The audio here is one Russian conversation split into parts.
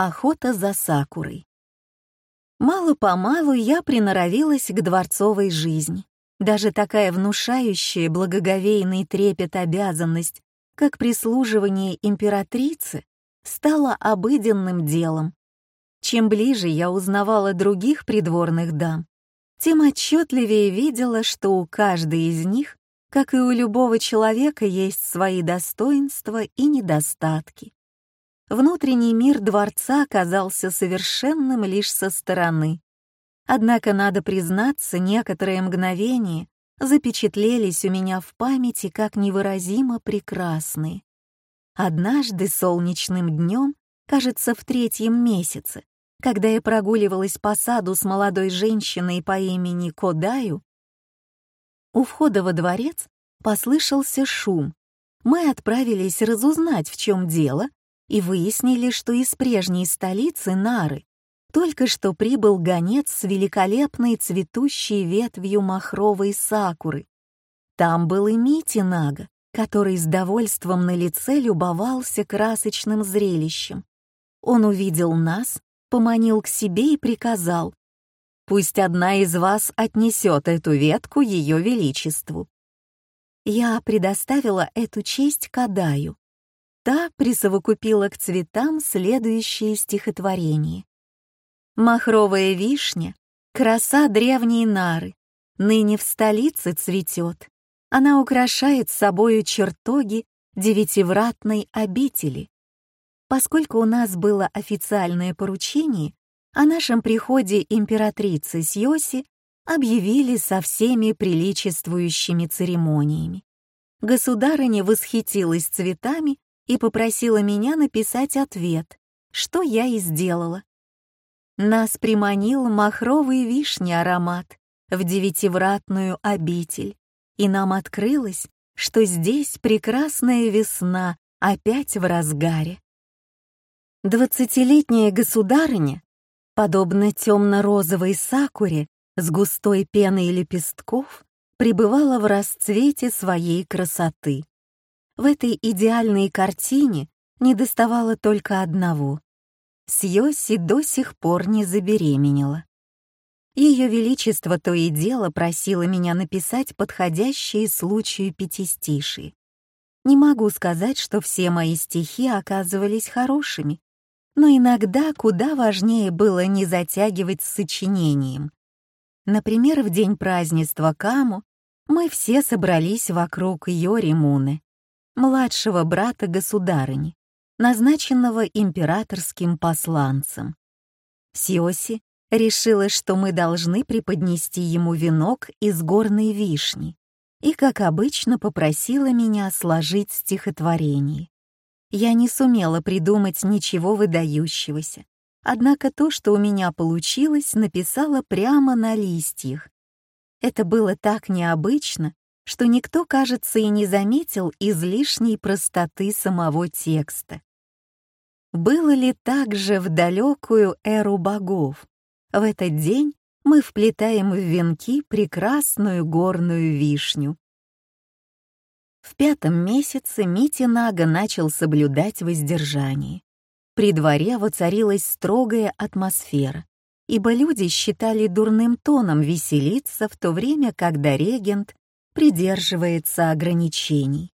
Охота за сакурой. Мало-помалу я приноровилась к дворцовой жизни. Даже такая внушающая благоговейный трепет обязанность, как прислуживание императрицы, стала обыденным делом. Чем ближе я узнавала других придворных дам, тем отчетливее видела, что у каждой из них, как и у любого человека, есть свои достоинства и недостатки. Внутренний мир дворца казался совершенным лишь со стороны. Однако, надо признаться, некоторые мгновения запечатлелись у меня в памяти как невыразимо прекрасные. Однажды солнечным днем, кажется, в третьем месяце, когда я прогуливалась по саду с молодой женщиной по имени Кодаю, у входа во дворец послышался шум. Мы отправились разузнать, в чем дело, и выяснили, что из прежней столицы Нары только что прибыл гонец с великолепной цветущей ветвью махровой сакуры. Там был и Мити Нага, который с довольством на лице любовался красочным зрелищем. Он увидел нас, поманил к себе и приказал «Пусть одна из вас отнесет эту ветку Ее Величеству». Я предоставила эту честь Кадаю, Та присовокупила к цветам следующее стихотворение. «Махровая вишня, краса древней нары, ныне в столице цветет. Она украшает собою чертоги девятивратной обители. Поскольку у нас было официальное поручение, о нашем приходе императрицы Сьоси объявили со всеми приличествующими церемониями. Государыня восхитилась цветами и попросила меня написать ответ, что я и сделала. Нас приманил махровый вишни аромат в девятивратную обитель, и нам открылось, что здесь прекрасная весна опять в разгаре. Двадцатилетняя государыня, подобно темно-розовой сакуре с густой пеной лепестков, пребывала в расцвете своей красоты. В этой идеальной картине недоставало только одного. Сьоси до сих пор не забеременела. Ее Величество то и дело просило меня написать подходящие случаю пятистиши. Не могу сказать, что все мои стихи оказывались хорошими, но иногда куда важнее было не затягивать с сочинением. Например, в день празднества Каму мы все собрались вокруг Йори Муны младшего брата государыни, назначенного императорским посланцем. Сиоси решила, что мы должны преподнести ему венок из горной вишни, и, как обычно, попросила меня сложить стихотворение. Я не сумела придумать ничего выдающегося, однако то, что у меня получилось, написала прямо на листьях. Это было так необычно, что никто, кажется, и не заметил излишней простоты самого текста. Было ли так же в далекую эру богов? В этот день мы вплетаем в венки прекрасную горную вишню. В пятом месяце Митинага начал соблюдать воздержание. При дворе воцарилась строгая атмосфера, ибо люди считали дурным тоном веселиться в то время, когда регент придерживается ограничений.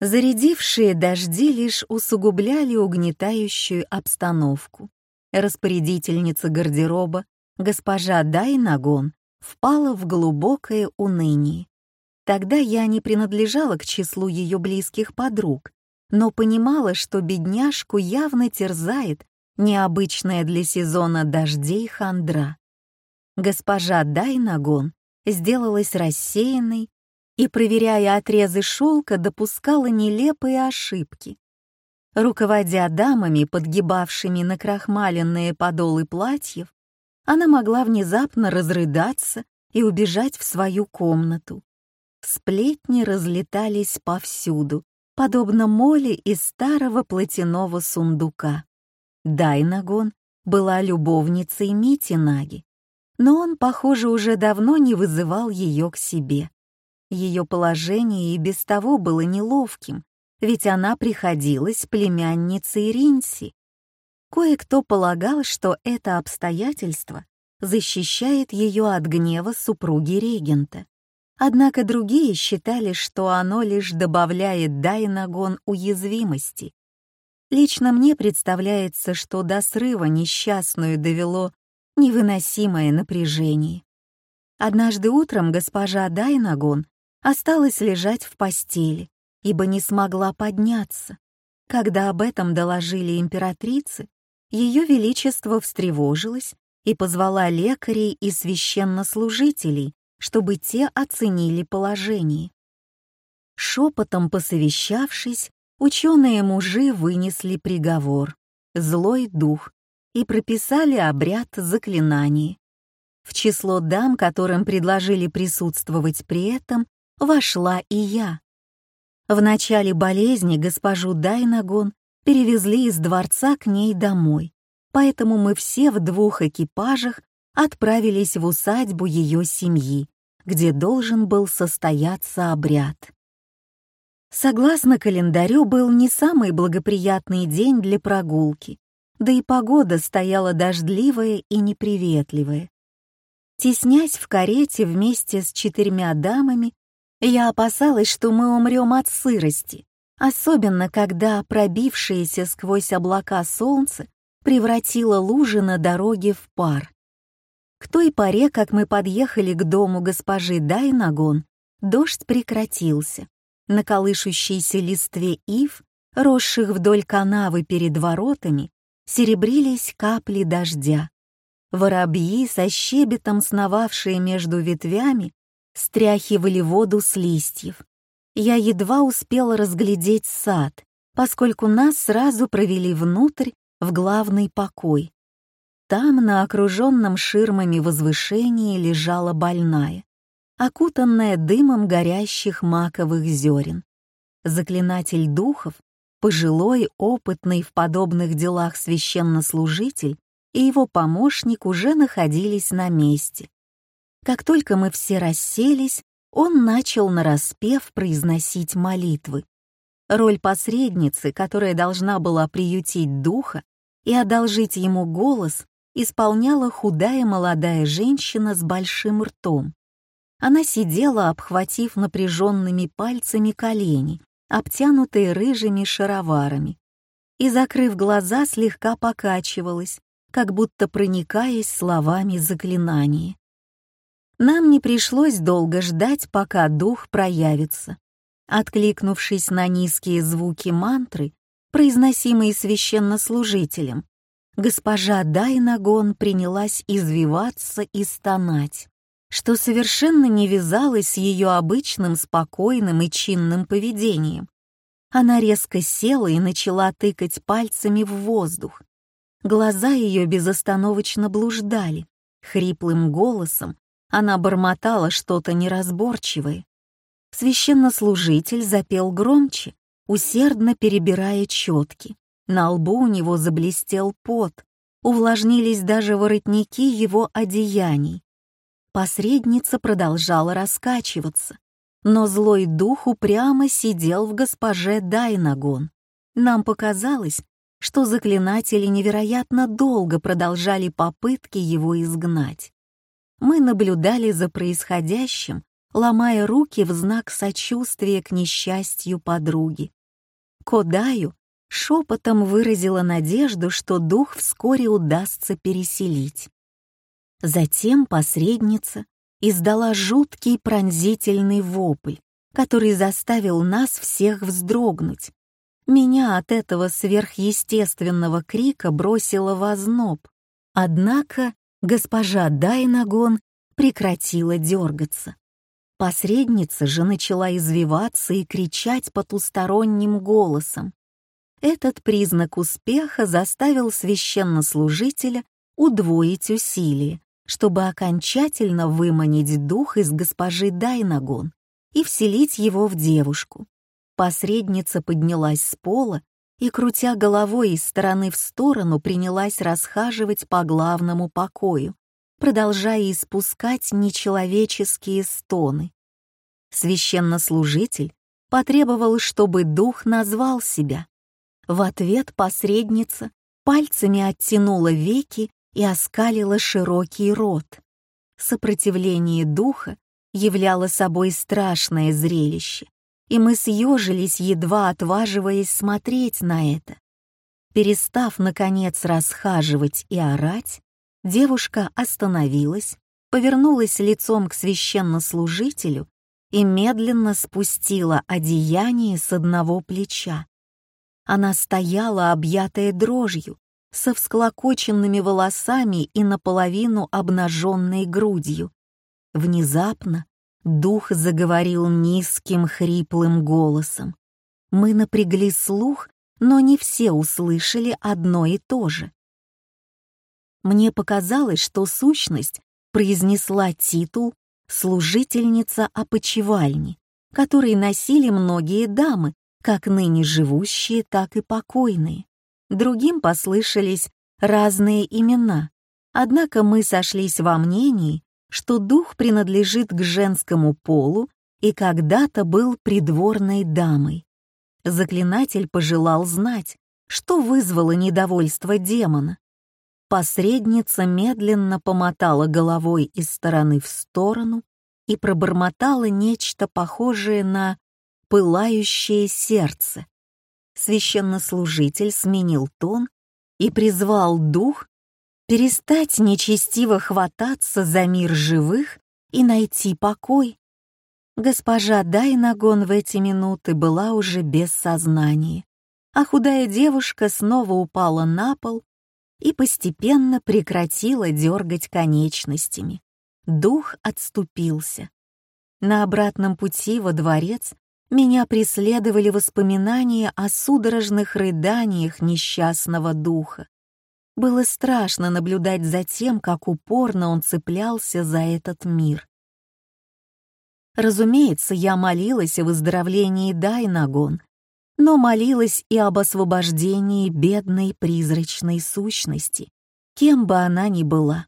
Зарядившие дожди лишь усугубляли угнетающую обстановку. Распорядительница гардероба, госпожа Дайнагон, впала в глубокое уныние. Тогда я не принадлежала к числу ее близких подруг, но понимала, что бедняжку явно терзает необычная для сезона дождей хандра. Госпожа Дайнагон сделалась рассеянной и, проверяя отрезы шелка, допускала нелепые ошибки. Руководя дамами, подгибавшими на крахмаленные подолы платьев, она могла внезапно разрыдаться и убежать в свою комнату. Сплетни разлетались повсюду, подобно моли из старого платяного сундука. Дайнагон была любовницей Мити Наги, но он, похоже, уже давно не вызывал ее к себе. Ее положение и без того было неловким, ведь она приходилась племянницей Ринси. Кое-кто полагал, что это обстоятельство защищает ее от гнева супруги регента. Однако другие считали, что оно лишь добавляет Дайнагон уязвимости. Лично мне представляется, что до срыва несчастную довело невыносимое напряжение. Однажды утром госпожа Дайнагон осталась лежать в постели, ибо не смогла подняться. Когда об этом доложили императрице, ее величество встревожилось и позвала лекарей и священнослужителей, чтобы те оценили положение. Шепотом посовещавшись, ученые-мужи вынесли приговор «Злой дух» и прописали обряд заклинаний. В число дам, которым предложили присутствовать при этом, вошла и я. В начале болезни госпожу Дайнагон перевезли из дворца к ней домой, поэтому мы все в двух экипажах отправились в усадьбу ее семьи, где должен был состояться обряд. Согласно календарю, был не самый благоприятный день для прогулки, да и погода стояла дождливая и неприветливая. Теснясь в карете вместе с четырьмя дамами, я опасалась, что мы умрем от сырости, особенно когда пробившееся сквозь облака солнце превратило лужи на дороге в пар. К той поре, как мы подъехали к дому госпожи Дайнагон, дождь прекратился. На колышущейся листве ив, росших вдоль канавы перед воротами, серебрились капли дождя. Воробьи, со щебетом сновавшие между ветвями, стряхивали воду с листьев. Я едва успела разглядеть сад, поскольку нас сразу провели внутрь в главный покой. Там, на окруженном ширмами возвышении, лежала больная, окутанная дымом горящих маковых зерен. Заклинатель духов, пожилой, опытный в подобных делах священнослужитель и его помощник уже находились на месте. Как только мы все расселись, он начал нараспев произносить молитвы. Роль посредницы, которая должна была приютить духа и одолжить ему голос, исполняла худая молодая женщина с большим ртом. Она сидела, обхватив напряженными пальцами колени, обтянутые рыжими шароварами, и, закрыв глаза, слегка покачивалась, как будто проникаясь словами заклинания. Нам не пришлось долго ждать, пока дух проявится. Откликнувшись на низкие звуки мантры, произносимые священнослужителем, госпожа Дайнагон принялась извиваться и стонать, что совершенно не вязалось с ее обычным спокойным и чинным поведением. Она резко села и начала тыкать пальцами в воздух. Глаза ее безостановочно блуждали. Хриплым голосом она бормотала что-то неразборчивое. Священнослужитель запел громче, усердно перебирая четки. На лбу у него заблестел пот, увлажнились даже воротники его одеяний. Посредница продолжала раскачиваться, но злой дух упрямо сидел в госпоже Дайнагон. Нам показалось, что заклинатели невероятно долго продолжали попытки его изгнать мы наблюдали за происходящим, ломая руки в знак сочувствия к несчастью подруги. Кодаю шепотом выразила надежду, что дух вскоре удастся переселить. Затем посредница издала жуткий пронзительный вопль, который заставил нас всех вздрогнуть. Меня от этого сверхъестественного крика бросило в озноб. Однако госпожа Дайнагон прекратила дергаться. Посредница же начала извиваться и кричать потусторонним голосом. Этот признак успеха заставил священнослужителя удвоить усилия, чтобы окончательно выманить дух из госпожи Дайнагон и вселить его в девушку. Посредница поднялась с пола и, крутя головой из стороны в сторону, принялась расхаживать по главному покою, продолжая испускать нечеловеческие стоны. Священнослужитель потребовал, чтобы дух назвал себя. В ответ посредница пальцами оттянула веки и оскалила широкий рот. Сопротивление духа являло собой страшное зрелище, и мы съежились, едва отваживаясь смотреть на это. Перестав, наконец, расхаживать и орать, девушка остановилась, повернулась лицом к священнослужителю и медленно спустила одеяние с одного плеча. Она стояла, объятая дрожью, со всклокоченными волосами и наполовину обнаженной грудью. Внезапно дух заговорил низким хриплым голосом. Мы напрягли слух, но не все услышали одно и то же. Мне показалось, что сущность произнесла титул «служительница опочивальни», который носили многие дамы, как ныне живущие, так и покойные. Другим послышались разные имена, однако мы сошлись во мнении, что дух принадлежит к женскому полу и когда-то был придворной дамой. Заклинатель пожелал знать, что вызвало недовольство демона. Посредница медленно помотала головой из стороны в сторону и пробормотала нечто похожее на пылающее сердце священнослужитель сменил тон и призвал дух перестать нечестиво хвататься за мир живых и найти покой. Госпожа Дайнагон в эти минуты была уже без сознания, а худая девушка снова упала на пол и постепенно прекратила дергать конечностями. Дух отступился. На обратном пути во дворец меня преследовали воспоминания о судорожных рыданиях несчастного духа. Было страшно наблюдать за тем, как упорно он цеплялся за этот мир. Разумеется, я молилась о выздоровлении Дайнагон, но молилась и об освобождении бедной призрачной сущности, кем бы она ни была.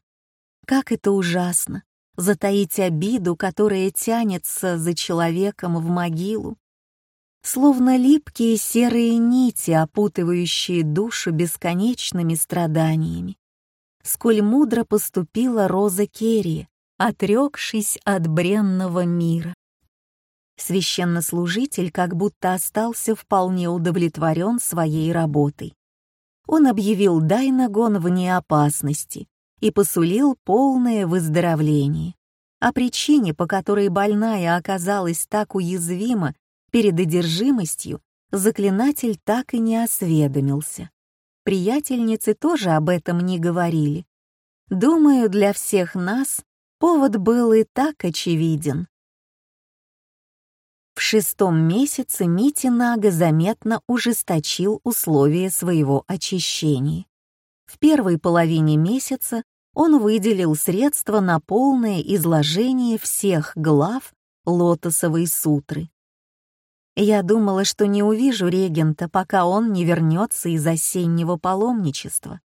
Как это ужасно затаить обиду, которая тянется за человеком в могилу. Словно липкие серые нити, опутывающие душу бесконечными страданиями. Сколь мудро поступила Роза Керри, отрекшись от бренного мира. Священнослужитель как будто остался вполне удовлетворен своей работой. Он объявил Дайнагон вне опасности, и посулил полное выздоровление. О причине, по которой больная оказалась так уязвима перед одержимостью, заклинатель так и не осведомился. Приятельницы тоже об этом не говорили. Думаю, для всех нас повод был и так очевиден. В шестом месяце Митинага заметно ужесточил условия своего очищения. В первой половине месяца он выделил средства на полное изложение всех глав Лотосовой сутры. Я думала, что не увижу регента, пока он не вернется из осеннего паломничества.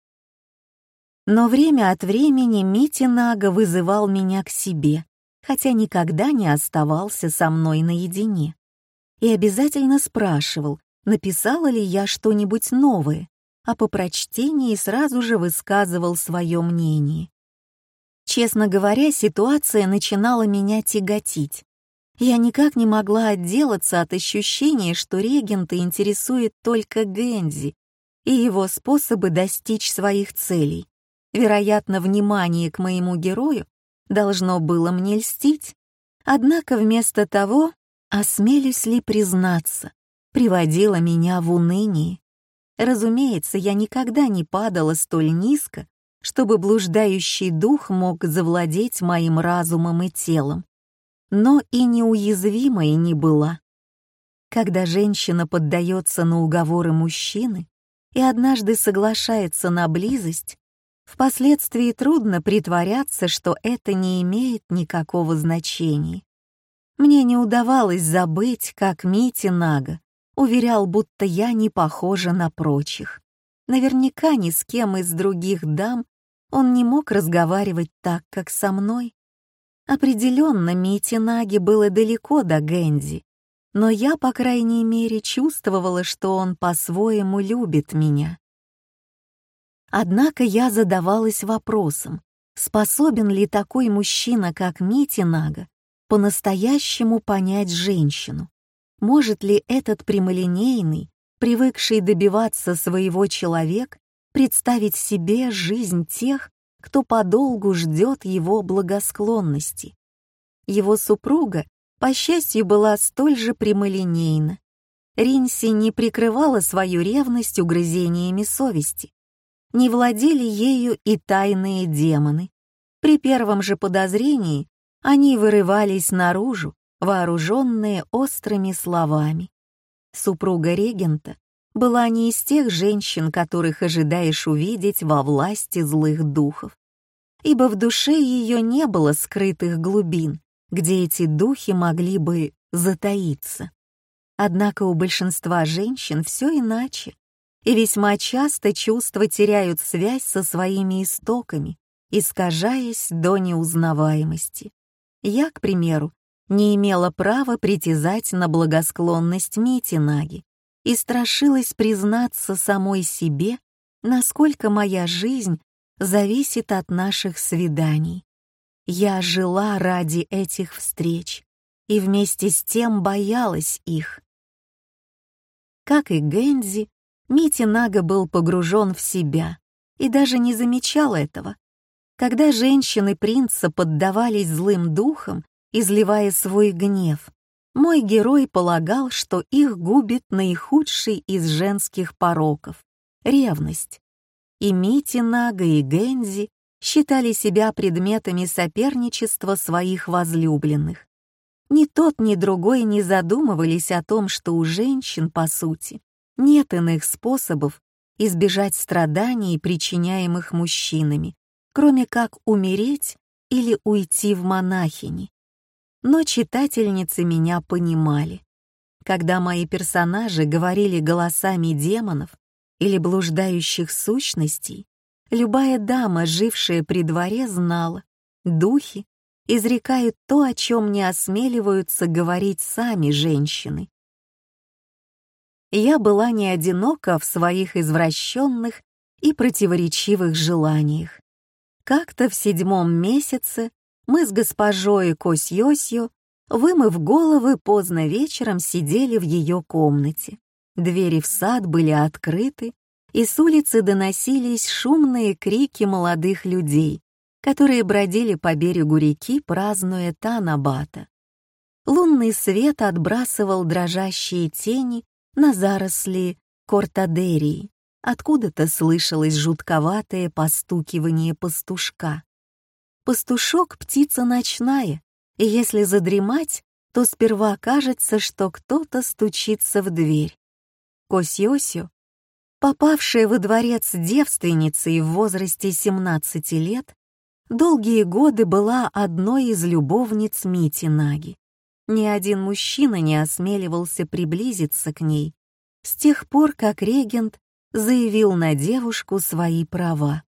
Но время от времени Митинага вызывал меня к себе, хотя никогда не оставался со мной наедине. И обязательно спрашивал, написала ли я что-нибудь новое, а по прочтении сразу же высказывал свое мнение. Честно говоря, ситуация начинала меня тяготить. Я никак не могла отделаться от ощущения, что регента интересует только Гензи и его способы достичь своих целей. Вероятно, внимание к моему герою должно было мне льстить. Однако вместо того, осмелюсь ли признаться, приводило меня в уныние. Разумеется, я никогда не падала столь низко, чтобы блуждающий дух мог завладеть моим разумом и телом. Но и неуязвимой не была. Когда женщина поддается на уговоры мужчины и однажды соглашается на близость, впоследствии трудно притворяться, что это не имеет никакого значения. Мне не удавалось забыть, как Мити Нага уверял, будто я не похожа на прочих. Наверняка ни с кем из других дам он не мог разговаривать так, как со мной. Определенно, Мити Наги было далеко до Гэнди, но я, по крайней мере, чувствовала, что он по-своему любит меня. Однако я задавалась вопросом, способен ли такой мужчина, как Мити Нага, по-настоящему понять женщину? Может ли этот прямолинейный, привыкший добиваться своего человек, представить себе жизнь тех, кто подолгу ждет его благосклонности? Его супруга, по счастью, была столь же прямолинейна. Ринси не прикрывала свою ревность угрызениями совести. Не владели ею и тайные демоны. При первом же подозрении они вырывались наружу, вооруженные острыми словами. Супруга регента была не из тех женщин, которых ожидаешь увидеть во власти злых духов, ибо в душе ее не было скрытых глубин, где эти духи могли бы затаиться. Однако у большинства женщин все иначе, и весьма часто чувства теряют связь со своими истоками, искажаясь до неузнаваемости. Я, к примеру, не имела права притязать на благосклонность Мити Наги и страшилась признаться самой себе, насколько моя жизнь зависит от наших свиданий. Я жила ради этих встреч и вместе с тем боялась их. Как и Гэнзи, Мити Нага был погружен в себя и даже не замечал этого. Когда женщины принца поддавались злым духам, изливая свой гнев, мой герой полагал, что их губит наихудший из женских пороков — ревность. И Мити Нага и Гэнзи считали себя предметами соперничества своих возлюбленных. Ни тот, ни другой не задумывались о том, что у женщин, по сути, нет иных способов избежать страданий, причиняемых мужчинами, кроме как умереть или уйти в монахини. Но читательницы меня понимали. Когда мои персонажи говорили голосами демонов или блуждающих сущностей, Любая дама, жившая при дворе, знала, духи изрекают то, о чем не осмеливаются говорить сами женщины. Я была не одинока в своих извращенных и противоречивых желаниях. Как-то в седьмом месяце мы с госпожой Косьосью, вымыв головы, поздно вечером сидели в ее комнате. Двери в сад были открыты, и с улицы доносились шумные крики молодых людей, которые бродили по берегу реки, празднуя Танабата. Лунный свет отбрасывал дрожащие тени на заросли кортадерии. Откуда-то слышалось жутковатое постукивание пастушка. Пастушок — птица ночная, и если задремать, то сперва кажется, что кто-то стучится в дверь. Косьосю попавшая во дворец девственницей в возрасте 17 лет, долгие годы была одной из любовниц Мити Наги. Ни один мужчина не осмеливался приблизиться к ней с тех пор, как регент заявил на девушку свои права.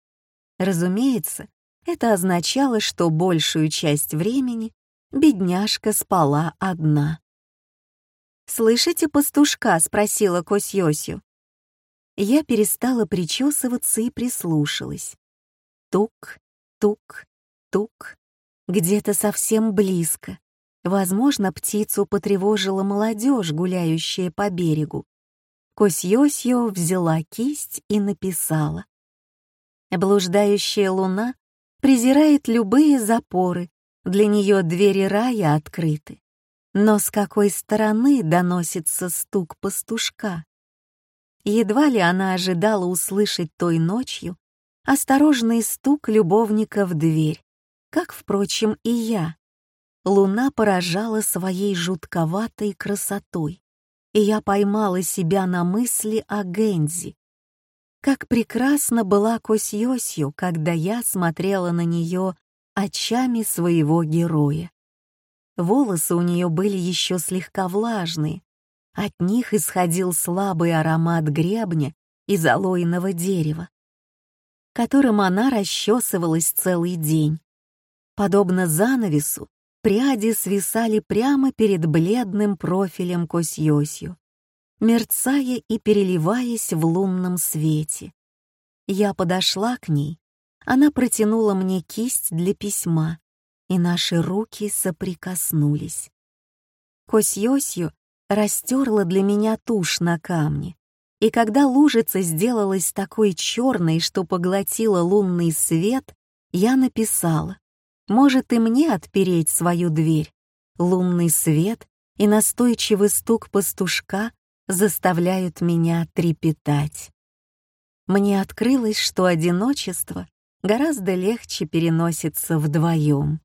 Разумеется, это означало, что большую часть времени бедняжка спала одна. «Слышите пастушка?» — спросила Косьосю я перестала причесываться и прислушалась. Тук, тук, тук. Где-то совсем близко. Возможно, птицу потревожила молодежь, гуляющая по берегу. Косьёсьё взяла кисть и написала. Блуждающая луна презирает любые запоры, для нее двери рая открыты. Но с какой стороны доносится стук пастушка? Едва ли она ожидала услышать той ночью осторожный стук любовника в дверь, как, впрочем, и я. Луна поражала своей жутковатой красотой, и я поймала себя на мысли о Гензи. Как прекрасно была Косьосью, когда я смотрела на нее очами своего героя. Волосы у нее были еще слегка влажные, от них исходил слабый аромат гребня из алоиного дерева, которым она расчесывалась целый день. Подобно занавесу, пряди свисали прямо перед бледным профилем Косьосью, мерцая и переливаясь в лунном свете. Я подошла к ней, она протянула мне кисть для письма, и наши руки соприкоснулись. Косьёсью растерла для меня тушь на камне, и когда лужица сделалась такой черной, что поглотила лунный свет, я написала, «Может и мне отпереть свою дверь?» Лунный свет и настойчивый стук пастушка заставляют меня трепетать. Мне открылось, что одиночество гораздо легче переносится вдвоем.